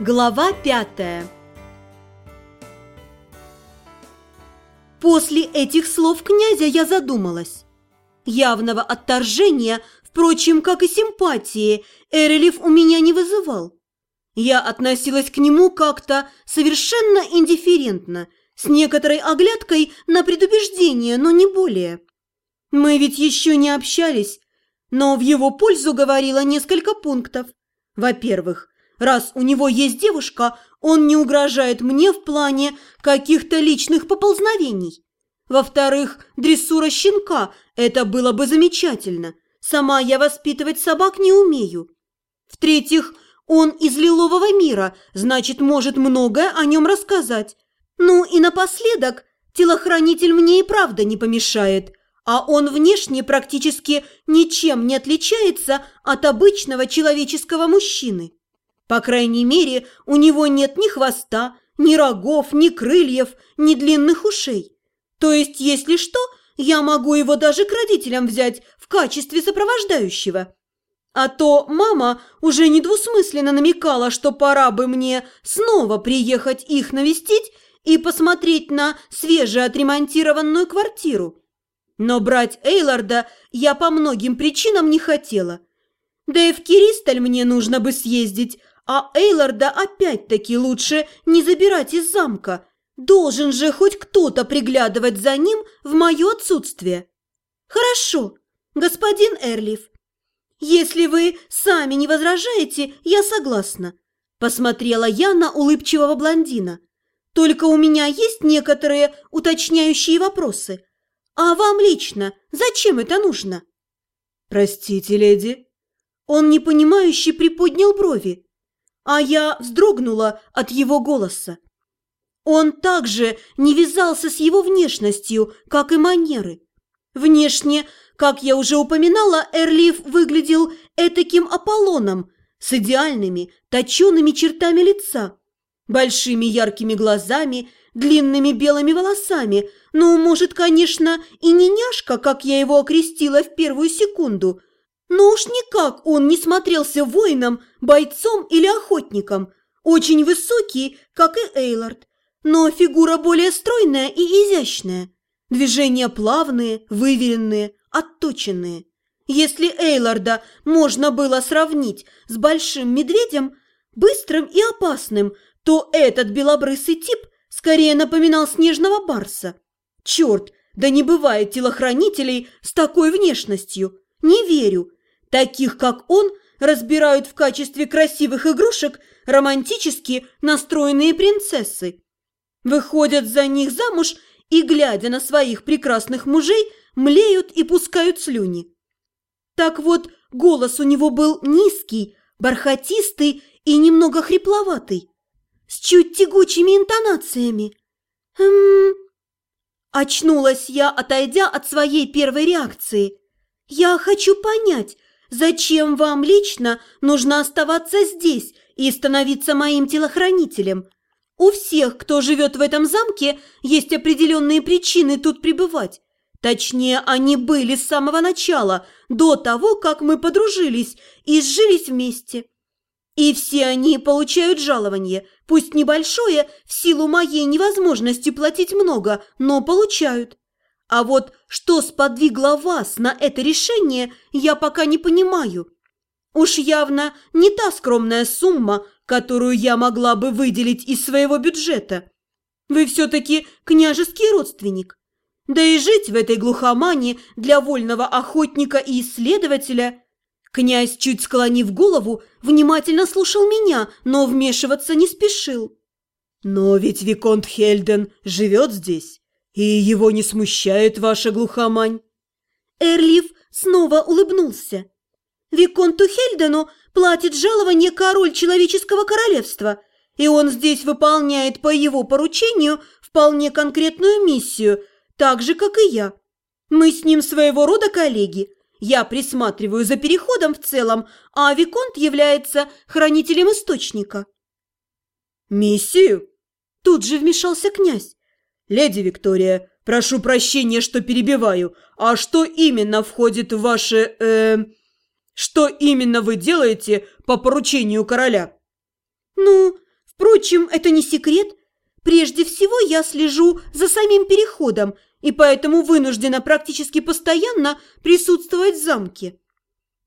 Глава пятая После этих слов князя я задумалась. Явного отторжения, впрочем, как и симпатии, Эрелев у меня не вызывал. Я относилась к нему как-то совершенно индифферентно, с некоторой оглядкой на предубеждение, но не более. Мы ведь еще не общались, но в его пользу говорило несколько пунктов. Во-первых, раз у него есть девушка, он не угрожает мне в плане каких-то личных поползновений. Во-вторых, дрессура щенка – это было бы замечательно. Сама я воспитывать собак не умею. В-третьих, он из лилового мира, значит, может многое о нем рассказать. Ну и напоследок, телохранитель мне и правда не помешает, а он внешне практически ничем не отличается от обычного человеческого мужчины. По крайней мере, у него нет ни хвоста, ни рогов, ни крыльев, ни длинных ушей. То есть, если что, я могу его даже к родителям взять в качестве сопровождающего. А то мама уже недвусмысленно намекала, что пора бы мне снова приехать их навестить и посмотреть на свежеотремонтированную квартиру. Но брать Эйларда я по многим причинам не хотела. Да и в Киристаль мне нужно бы съездить, а Эйларда опять-таки лучше не забирать из замка. Должен же хоть кто-то приглядывать за ним в мое отсутствие. Хорошо, господин Эрлиф. Если вы сами не возражаете, я согласна. Посмотрела я на улыбчивого блондина. Только у меня есть некоторые уточняющие вопросы. А вам лично зачем это нужно? Простите, леди. Он непонимающе приподнял брови а я вздрогнула от его голоса. Он также не вязался с его внешностью, как и манеры. Внешне, как я уже упоминала, Эрлиф выглядел этаким Аполлоном с идеальными, точеными чертами лица, большими яркими глазами, длинными белыми волосами, ну, может, конечно, и не няшка, как я его окрестила в первую секунду – но уж никак он не смотрелся воином, бойцом или охотником. Очень высокий, как и Эйлард, но фигура более стройная и изящная. Движения плавные, выверенные, отточенные. Если Эйларда можно было сравнить с большим медведем, быстрым и опасным, то этот белобрысый тип скорее напоминал снежного барса. Черт, да не бывает телохранителей с такой внешностью. Не верю, Таких, как он, разбирают в качестве красивых игрушек романтически настроенные принцессы. Выходят за них замуж и, глядя на своих прекрасных мужей, млеют и пускают слюни. Так вот, голос у него был низкий, бархатистый и немного хрипловатый, с чуть тягучими интонациями. «Хм...» Очнулась я, отойдя от своей первой реакции. «Я хочу понять, Зачем вам лично нужно оставаться здесь и становиться моим телохранителем? У всех, кто живет в этом замке, есть определенные причины тут пребывать. Точнее, они были с самого начала, до того, как мы подружились и сжились вместе. И все они получают жалование, пусть небольшое, в силу моей невозможности платить много, но получают. А вот что сподвигло вас на это решение, я пока не понимаю. Уж явно не та скромная сумма, которую я могла бы выделить из своего бюджета. Вы все-таки княжеский родственник. Да и жить в этой глухомане для вольного охотника и исследователя... Князь, чуть склонив голову, внимательно слушал меня, но вмешиваться не спешил. «Но ведь Виконт Хельден живет здесь. «И его не смущает ваша глухомань?» Эрлиф снова улыбнулся. «Виконту Хельдену платит жалование король человеческого королевства, и он здесь выполняет по его поручению вполне конкретную миссию, так же, как и я. Мы с ним своего рода коллеги. Я присматриваю за переходом в целом, а Виконт является хранителем источника». «Миссию?» Тут же вмешался князь. «Леди Виктория, прошу прощения, что перебиваю. А что именно входит в ваше... Э, что именно вы делаете по поручению короля?» «Ну, Впрочем, это не секрет. Прежде всего я слежу за самим переходом и поэтому вынуждена практически постоянно присутствовать в замке.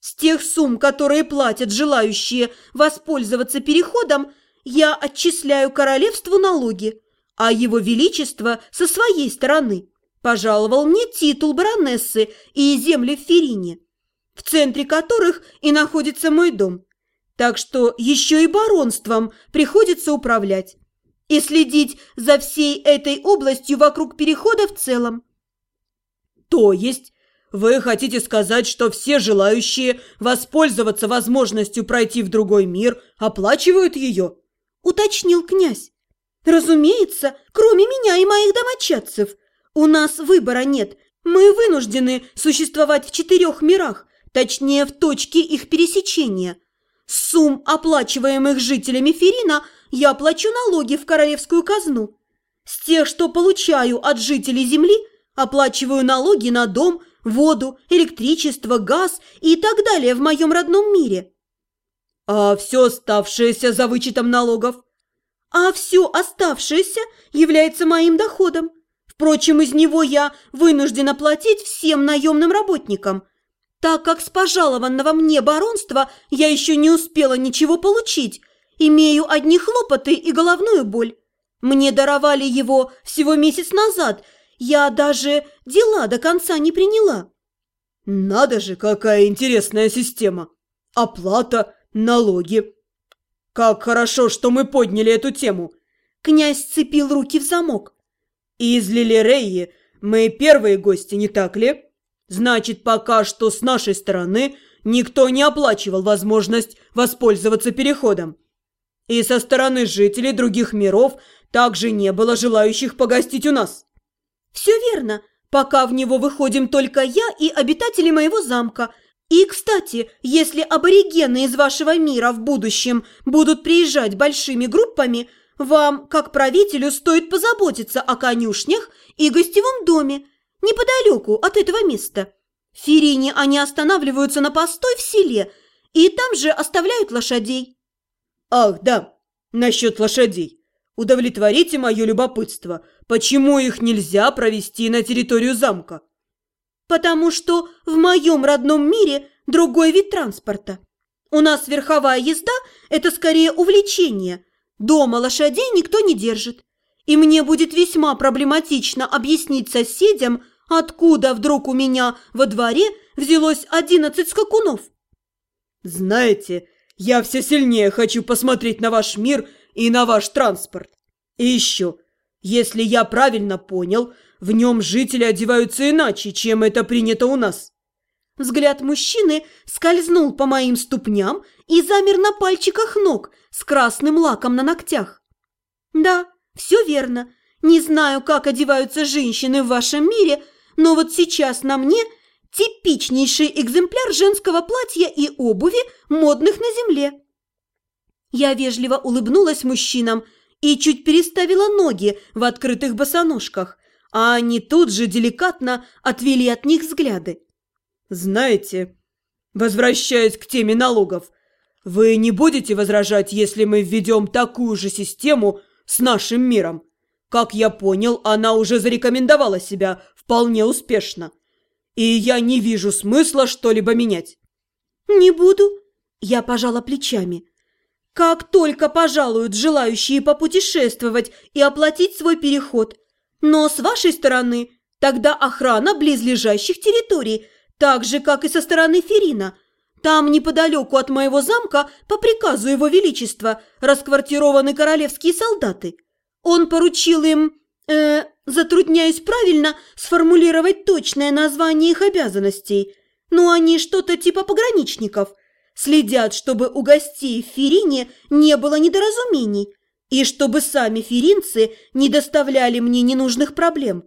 С тех сумм, которые платят желающие воспользоваться переходом, я отчисляю королевству налоги, а его величество со своей стороны пожаловал мне титул баронессы и земли в Ферине, в центре которых и находится мой дом. Так что еще и баронством приходится управлять и следить за всей этой областью вокруг перехода в целом. То есть вы хотите сказать, что все желающие воспользоваться возможностью пройти в другой мир оплачивают ее? Уточнил князь. Разумеется, кроме меня и моих домочадцев. У нас выбора нет. Мы вынуждены существовать в четырех мирах, точнее, в точке их пересечения. Сумм, оплачиваемых жителями Ферина, я плачу налоги в королевскую казну. С тех, что получаю от жителей земли, оплачиваю налоги на дом, воду, электричество, газ и так далее в моем родном мире. А все оставшееся за вычетом налогов? А все оставшееся является моим доходом. Впрочем, из него я вынуждена платить всем наемным работникам, так как с пожалованного мне баронства я еще не успела ничего получить – Имею одни хлопоты и головную боль. Мне даровали его всего месяц назад. Я даже дела до конца не приняла. Надо же, какая интересная система. Оплата, налоги. Как хорошо, что мы подняли эту тему. Князь сцепил руки в замок. Из Лилиреи мы первые гости, не так ли? Значит, пока что с нашей стороны никто не оплачивал возможность воспользоваться переходом. И со стороны жителей других миров также не было желающих погостить у нас. Все верно. Пока в него выходим только я и обитатели моего замка. И, кстати, если аборигены из вашего мира в будущем будут приезжать большими группами, вам, как правителю, стоит позаботиться о конюшнях и гостевом доме, неподалеку от этого места. В Ферине они останавливаются на постой в селе и там же оставляют лошадей. Ах, да, насчет лошадей. Удовлетворите мое любопытство. Почему их нельзя провести на территорию замка? Потому что в моем родном мире другой вид транспорта. У нас верховая езда – это скорее увлечение. Дома лошадей никто не держит. И мне будет весьма проблематично объяснить соседям, откуда вдруг у меня во дворе взялось одиннадцать скакунов. Знаете, я все сильнее хочу посмотреть на ваш мир и на ваш транспорт. И еще, если я правильно понял, в нем жители одеваются иначе, чем это принято у нас. Взгляд мужчины скользнул по моим ступням и замер на пальчиках ног с красным лаком на ногтях. Да, все верно. Не знаю, как одеваются женщины в вашем мире, но вот сейчас на мне – Типичнейший экземпляр женского платья и обуви, модных на земле. Я вежливо улыбнулась мужчинам и чуть переставила ноги в открытых босоножках, а они тут же деликатно отвели от них взгляды. «Знаете, возвращаясь к теме налогов, вы не будете возражать, если мы введем такую же систему с нашим миром? Как я понял, она уже зарекомендовала себя вполне успешно и я не вижу смысла что-либо менять». «Не буду», – я пожала плечами. «Как только пожалуют желающие попутешествовать и оплатить свой переход. Но с вашей стороны тогда охрана близлежащих территорий, так же, как и со стороны Ферина. Там неподалеку от моего замка по приказу его величества расквартированы королевские солдаты. Он поручил им э, затрудняюсь правильно сформулировать точное название их обязанностей, но они что-то типа пограничников. Следят, чтобы у гостей в Ферине не было недоразумений, и чтобы сами феринцы не доставляли мне ненужных проблем.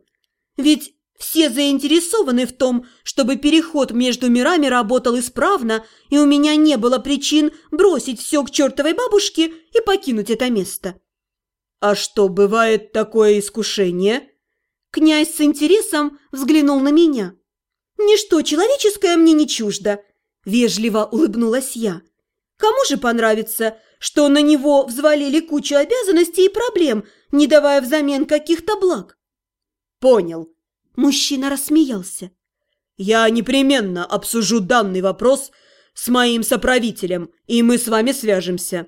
Ведь все заинтересованы в том, чтобы переход между мирами работал исправно, и у меня не было причин бросить все к чертовой бабушке и покинуть это место. «А что, бывает такое искушение?» Князь с интересом взглянул на меня. «Ничто человеческое мне не чуждо», – вежливо улыбнулась я. «Кому же понравится что на него взвалили кучу обязанностей и проблем, не давая взамен каких-то благ. Понял. Мужчина рассмеялся. Я непременно обсужу данный вопрос с моим соправителем, и мы с вами свяжемся.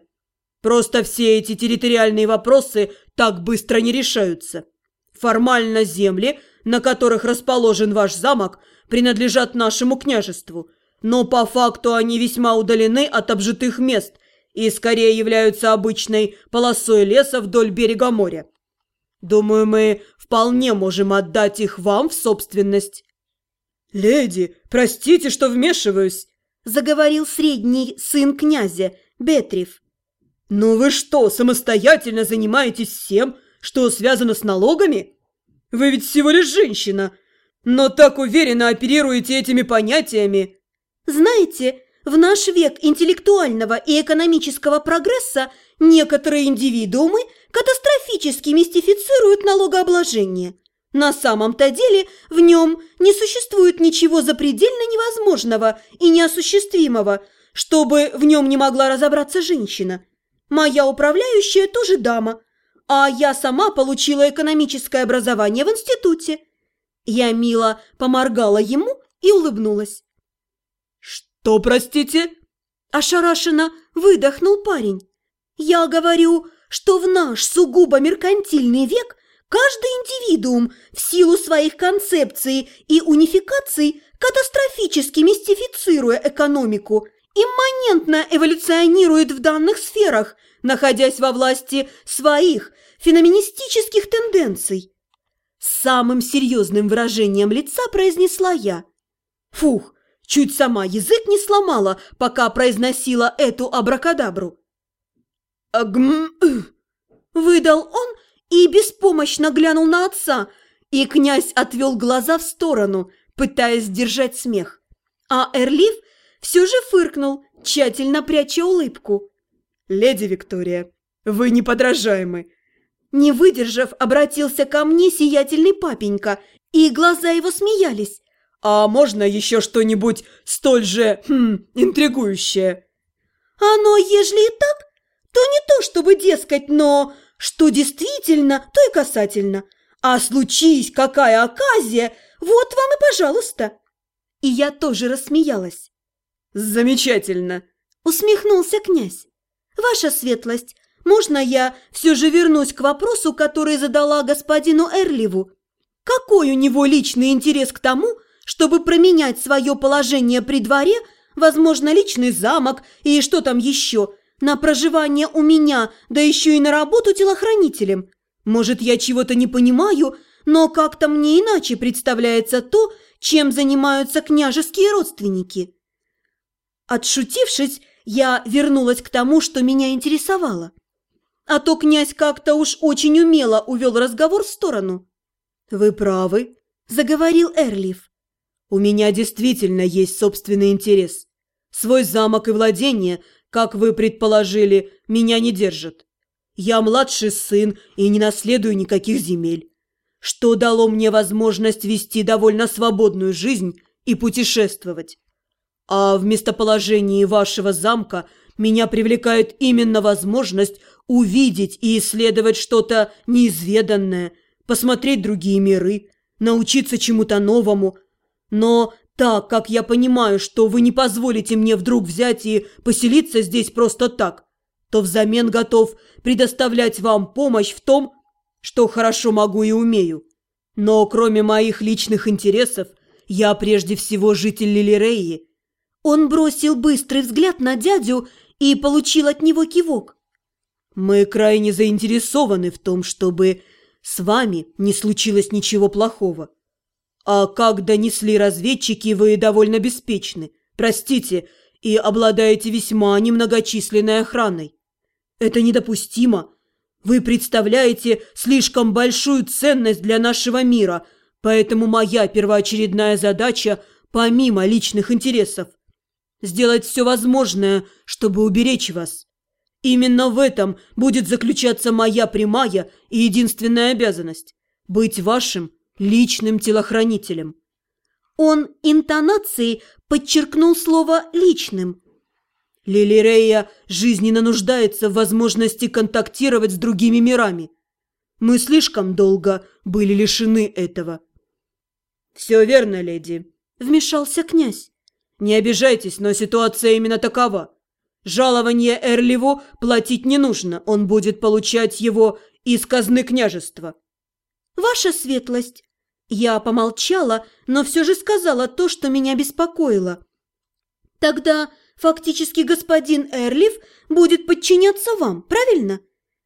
Просто все эти территориальные вопросы так быстро не решаются. Формально земли, на которых расположен ваш замок, принадлежат нашему княжеству, но по факту они весьма удалены от обжитых мест и скорее являются обычной полосой леса вдоль берега моря. Думаю, мы вполне можем отдать их вам в собственность. «Леди, простите, что вмешиваюсь», – заговорил средний сын князя, Бетрев. «Ну вы что, самостоятельно занимаетесь всем, что связано с налогами? Вы ведь всего лишь женщина, но так уверенно оперируете этими понятиями». «Знаете, в наш век интеллектуального и экономического прогресса некоторые индивидуумы катастрофически мистифицируют налогообложение. На самом-то деле в нем не существует ничего запредельно невозможного и неосуществимого, чтобы в нем не могла разобраться женщина. Моя управляющая тоже дама, а я сама получила экономическое образование в институте. Я мило поморгала ему и улыбнулась. «Что, простите?» Ошарашенно выдохнул парень. «Я говорю, что в наш сугубо меркантильный век каждый индивидуум в силу своих концепций и унификаций, катастрофически мистифицируя экономику, имманентно эволюционирует в данных сферах, находясь во власти своих феноменистических тенденций. Самым серьезным выражением лица произнесла я. Фух, чуть сама язык не сломала, пока произносила эту абракадабру. «Агм...» Выдал он и беспомощно глянул на отца, и князь отвел глаза в сторону, пытаясь сдержать смех. А Эрлиф все же фыркнул, тщательно пряча улыбку. «Леди Виктория, вы неподражаемы!» Не выдержав, обратился ко мне сиятельный папенька, и глаза его смеялись. «А можно еще что-нибудь столь же, хм, интригующее?» «Оно, ежели и так, то не то чтобы дескать, но что действительно, то и касательно. А случись какая оказия, вот вам и пожалуйста!» И я тоже рассмеялась. «Замечательно!» – усмехнулся князь. «Ваша светлость, можно я все же вернусь к вопросу, который задала господину Эрливу? Какой у него личный интерес к тому, чтобы променять свое положение при дворе, возможно, личный замок и что там еще, на проживание у меня, да еще и на работу телохранителем? Может, я чего-то не понимаю, но как-то мне иначе представляется то, чем занимаются княжеские родственники». Отшутившись, я вернулась к тому, что меня интересовало. А то князь как-то уж очень умело увел разговор в сторону. «Вы правы», – заговорил Эрлиф. «У меня действительно есть собственный интерес. Свой замок и владение, как вы предположили, меня не держат. Я младший сын и не наследую никаких земель, что дало мне возможность вести довольно свободную жизнь и путешествовать. А в местоположении вашего замка меня привлекает именно возможность увидеть и исследовать что-то неизведанное, посмотреть другие миры, научиться чему-то новому. Но так как я понимаю, что вы не позволите мне вдруг взять и поселиться здесь просто так, то взамен готов предоставлять вам помощь в том, что хорошо могу и умею. Но кроме моих личных интересов, я прежде всего житель Лилиреи – он бросил быстрый взгляд на дядю и получил от него кивок. «Мы крайне заинтересованы в том, чтобы с вами не случилось ничего плохого. А как донесли разведчики, вы довольно беспечны, простите, и обладаете весьма немногочисленной охраной. Это недопустимо. Вы представляете слишком большую ценность для нашего мира, поэтому моя первоочередная задача, помимо личных интересов, сделать все возможное, чтобы уберечь вас. Именно в этом будет заключаться моя прямая и единственная обязанность – быть вашим личным телохранителем. Он интонацией подчеркнул слово «личным». Лилирея жизненно нуждается в возможности контактировать с другими мирами. Мы слишком долго были лишены этого. «Все верно, леди», — вмешался князь. «Не обижайтесь, но ситуация именно такова. Жалование Эрливу платить не нужно, он будет получать его из казны княжества». «Ваша светлость!» Я помолчала, но все же сказала то, что меня беспокоило. «Тогда фактически господин Эрлиф будет подчиняться вам, правильно?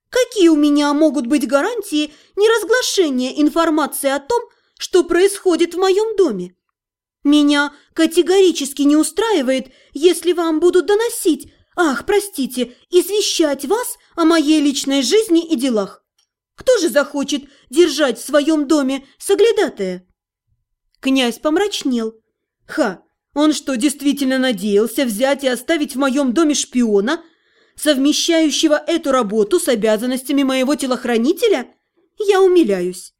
Какие у меня могут быть гарантии неразглашения информации о том, что происходит в моем доме? Меня категорически не устраивает, если вам будут доносить, ах, простите, извещать вас о моей личной жизни и делах. Кто же захочет держать в своем доме соглядатая? Князь помрачнел. Ха, он что, действительно надеялся взять и оставить в моем доме шпиона, совмещающего эту работу с обязанностями моего телохранителя? Я умиляюсь.